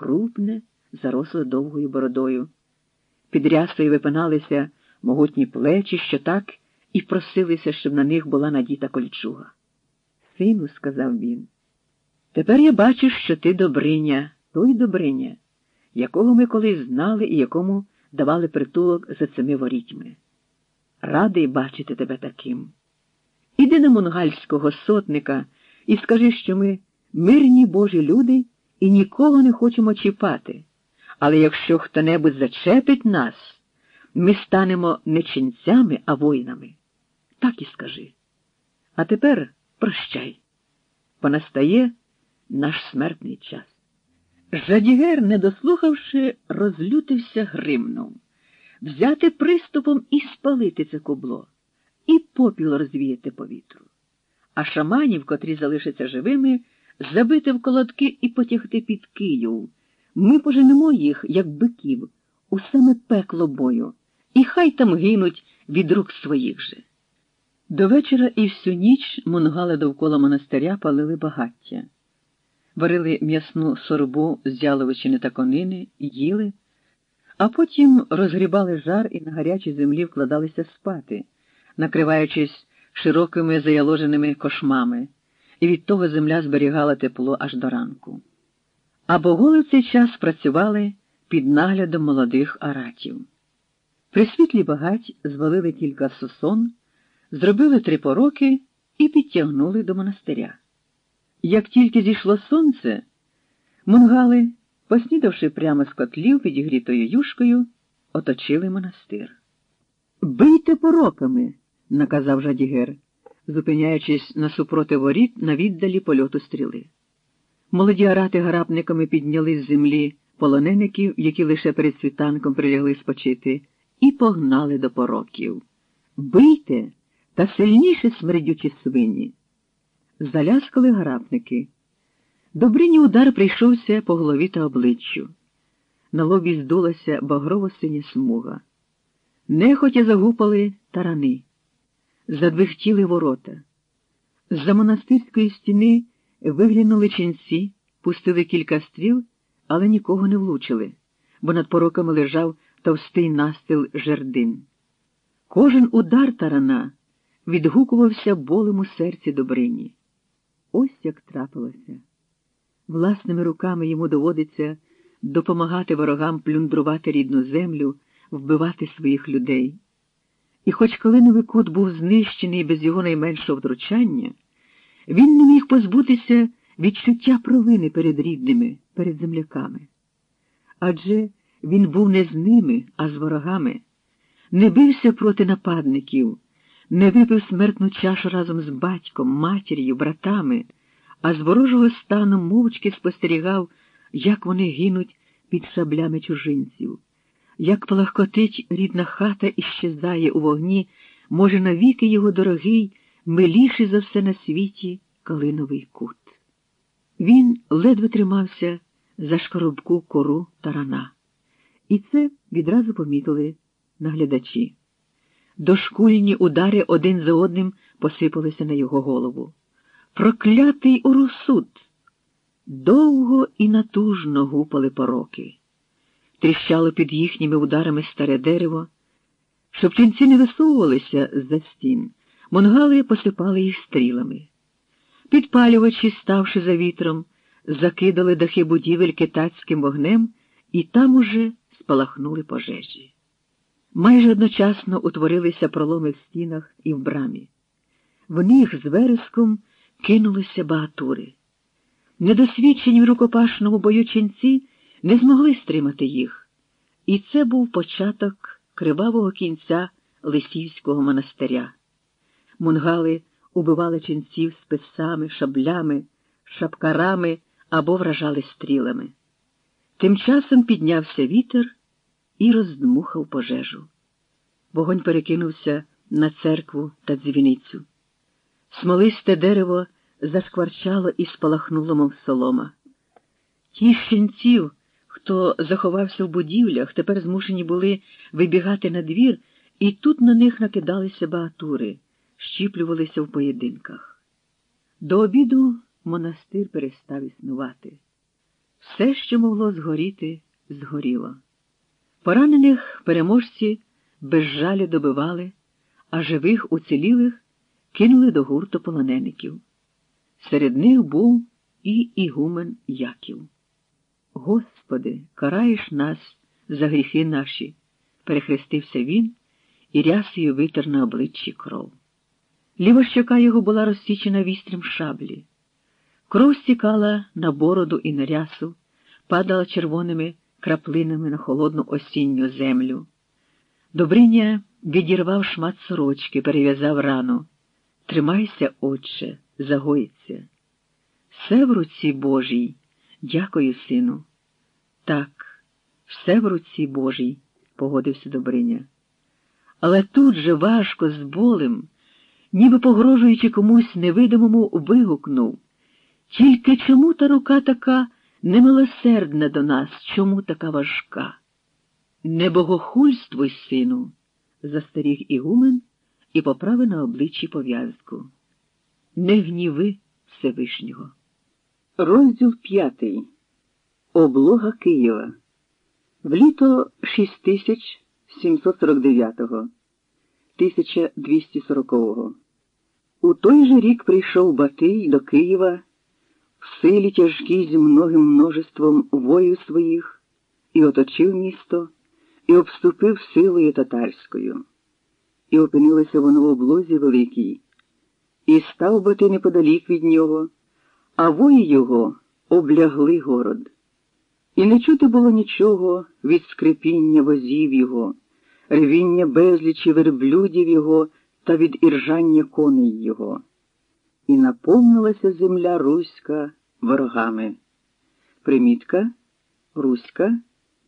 крупне, заросле довгою бородою. Під рясою випиналися могутні плечі, що так і просилися, щоб на них була надіта кольчуга. Сину, сказав він, тепер я бачу, що ти Добриня, той Добриня, якого ми колись знали і якому давали притулок за цими ворітьми. Радий бачити тебе таким. Іди на монгальського сотника і скажи, що ми мирні божі люди і нікого не хочемо чіпати. Але якщо хто-небудь зачепить нас, ми станемо не ченцями, а воїнами. Так і скажи. А тепер прощай, бо настає наш смертний час. Жадігер, не дослухавши, розлютився гримнув взяти приступом і спалити це кубло, і попіл розвіяти по вітру. А шаманів, котрі залишаться живими, забити в колодки і потягти під Київ. Ми поженемо їх, як биків, у саме пекло бою, і хай там гинуть від рук своїх же. До вечора і всю ніч монгали довкола монастиря палили багаття, варили м'ясну сорбу з яловичини та конини, їли, а потім розгрібали жар і на гарячій землі вкладалися спати, накриваючись широкими заяложеними кошмами, і від того земля зберігала тепло аж до ранку. А боголи в цей час працювали під наглядом молодих аратів. При світлі багать звалили кілька сосон, зробили три пороки і підтягнули до монастиря. Як тільки зійшло сонце, мунгали, поснідавши прямо з котлів підігрітою юшкою, оточили монастир. Бийте пороками, наказав Жадігер, зупиняючись насупроти воріт на віддалі польоту стріли. Молоді арати гарапниками підняли з землі полонеників, які лише перед світанком прилягли спочити, і погнали до пороків. Бийте та сильніше смердючі свині. Заляскали гарапники. Добрині удар прийшовся по голові та обличчю. На лобі здулася багрово синя смуга. Нехотя загупали тарани, задвихтіли ворота. З-за монастирської стіни виглянули ченці, пустили кілька стріл, але нікого не влучили, бо над пороками лежав товстий настил жердин. Кожен удар тарана відгукувався болем у серці Добрині. Ось як трапилося. Власними руками йому доводиться допомагати ворогам плюндрувати рідну землю, вбивати своїх людей. І хоч Калиновий кут був знищений без його найменшого втручання, він не міг позбутися відчуття провини перед рідними, перед земляками. Адже він був не з ними, а з ворогами, не бився проти нападників, не випив смертну чашу разом з батьком, матір'ю, братами, а з ворожого стану мовчки спостерігав, як вони гинуть під шаблями чужинців, як палахкотить рідна хата і щезає у вогні, може, навіки його дорогий, миліший за все на світі калиновий кут. Він ледве тримався за шкоробку кору тарана. І це відразу помітили наглядачі. Дошкульні удари один за одним посипалися на його голову. Проклятий урусуд! Довго і натужно гупали пороки. Тріщало під їхніми ударами старе дерево. Щоб ченці не висовувалися з-за стін, монгали посипали їх стрілами. Підпалювачі, ставши за вітром, закидали дахи будівель китацьким вогнем і там уже спалахнули пожежі. Майже одночасно утворилися проломи в стінах і в брамі. В них з вереском кинулися багатури. Недосвідчені в рукопашному бою ченці не змогли стримати їх, і це був початок кривавого кінця Лисівського монастиря. Мунгали убивали ченців списами, шаблями, шапкарами або вражали стрілами. Тим часом піднявся вітер і роздмухав пожежу. Вогонь перекинувся на церкву та дзвіницю. Смолисте дерево зашкварчало і спалахнуло, мов солома. Ті щенців, хто заховався в будівлях, тепер змушені були вибігати на двір, і тут на них накидалися багатури, щіплювалися в поєдинках. До обіду монастир перестав існувати. Все, що могло згоріти, згоріло. Поранених переможці без жалю добивали, а живих уцілілих кинули до гурту полонеників. Серед них був і Ігумен Яків. Господи, караєш нас за гріхи наші, перехрестився він і рясою витер на обличчі кров. Ліва щока його була розсічена вістрям шаблі. Кров стікала на бороду і на рясу, падала червоними краплинами на холодну осінню землю. Добриня відірвав шмат сорочки, перев'язав рану. Тримайся, отче, загоїться. Все в руці Божій. Дякую, сину. Так, все в руці Божій, погодився Добриня. Але тут же важко з болем, ніби погрожуючи комусь невидимому, вигукнув. Тільки чому та рука така немилосердна до нас, чому така важка? Не богохульствуй, сину, застеріг Ігумен і поправив на обличчі пов'язку. Не гніви Всевишнього. Розділ п'ятий. Облога Києва. В літо 6749-го, 1240-го. У той же рік прийшов Батий до Києва в силі тяжкій зі многим множеством воїв своїх, і оточив місто, і обступив силою татарською. І опинилося воно в облозі великій, і став Батий неподалік від нього, а вої його облягли город. І не чути було нічого від скрипіння возів його, ревіння безлічі верблюдів його та від іржання коней його. І наповнилася земля Руська ворогами. Примітка Руська